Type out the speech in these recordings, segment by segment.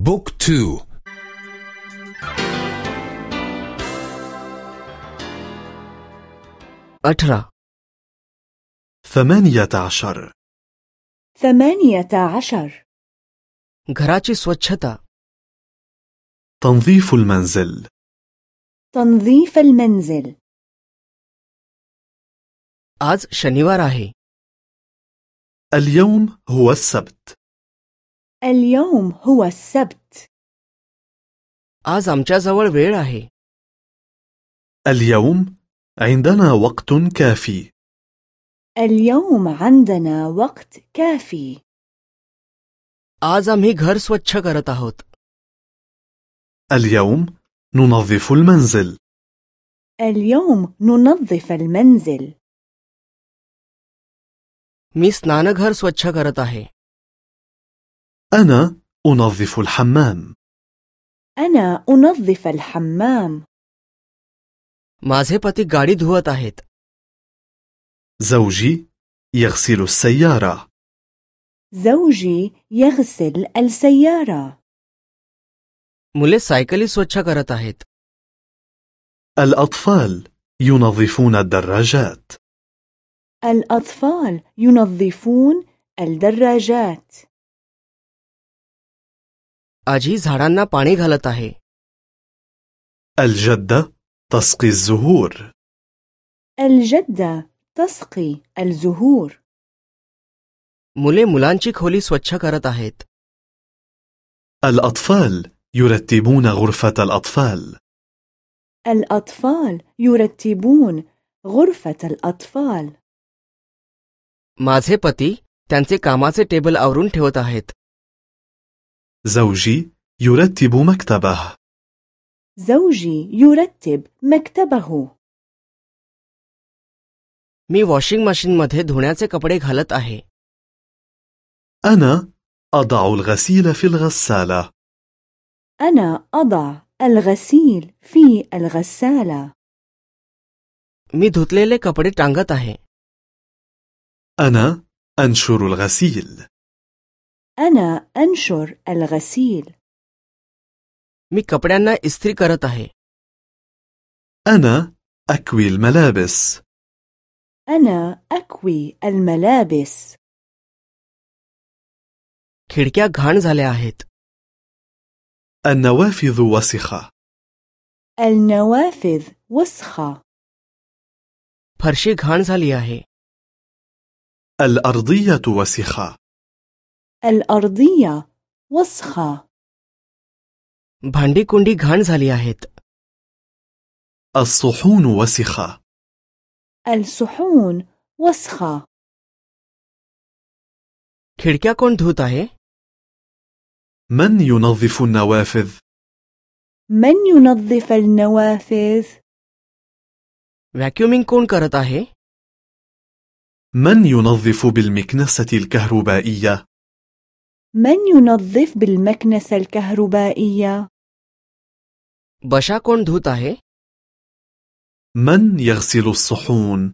بوك تو अठरा ثمانية عشر ثمانية عشر घराची स्वच्छता تنظيف المنزل تنظيف المنزل आज शनिवार आहे اليوم هو السبت اليوم هو السبت आज आमच्याजवळ वेळ आहे اليوم عندنا وقت كافي اليوم عندنا وقت كافي आज आम्ही घर स्वच्छ करत आहोत اليوم ننظف المنزل اليوم ننظف المنزل मी स्नानघर स्वच्छ करत आहे أنا أنظف الحمام أنا أنظف الحمام माझे पती गाडी धुवत आहेत زوجي يغسل السيارة زوجي يغسل السيارة मुले सायकली स्वच्छ करत आहेत الأطفال ينظفون الدراجات الأطفال ينظفون الدراجات आजी झाडांना पाणी घालत आहे الجدة تسقي الزهور الجدة تسقي الزهور मुले मुलांची खोली स्वच्छ करत आहेत الأطفال يرتبون غرفة الأطفال الأطفال يرتبون غرفة الأطفال माझे पती त्यांचे कामाचे टेबल आवरून ठेवत आहेत زوجي يرتب مكتبه زوجي يرتب مكتبه मी वॉशिंग मशीनमध्ये धुण्याचे कपडे घालत आहे أنا أضع الغسيل في الغسالة أنا أضع الغسيل في الغسالة मी धुतलेले कपडे टांगत आहे أنا أنشر الغسيل أنا أنشر الغسيل मी कपड्यांना इस्त्री करत आहे أنا أكوي الملابس أنا أكوي الملابس खिडक्या घाण झाल्या आहेत النوافذ وسخة النوافذ وسخة फरशी घाण झाली आहे الأرضية وسخة الأرضية وسخة भांडी कुंडी घाण झाली आहेत الصحون وسخة الصحون وسخة खिडक्या कोण धुत आहे من ينظف النوافذ؟ من ينظف النوافذ؟ व्हॅक्युमिंग कोण करत आहे من ينظف بالمكنسة الكهربائية؟ من ينظف بالمكنسة الكهربائية؟ بشا كون دھوتا ہے؟ من يغسل الصحون؟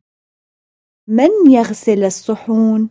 من يغسل الصحون؟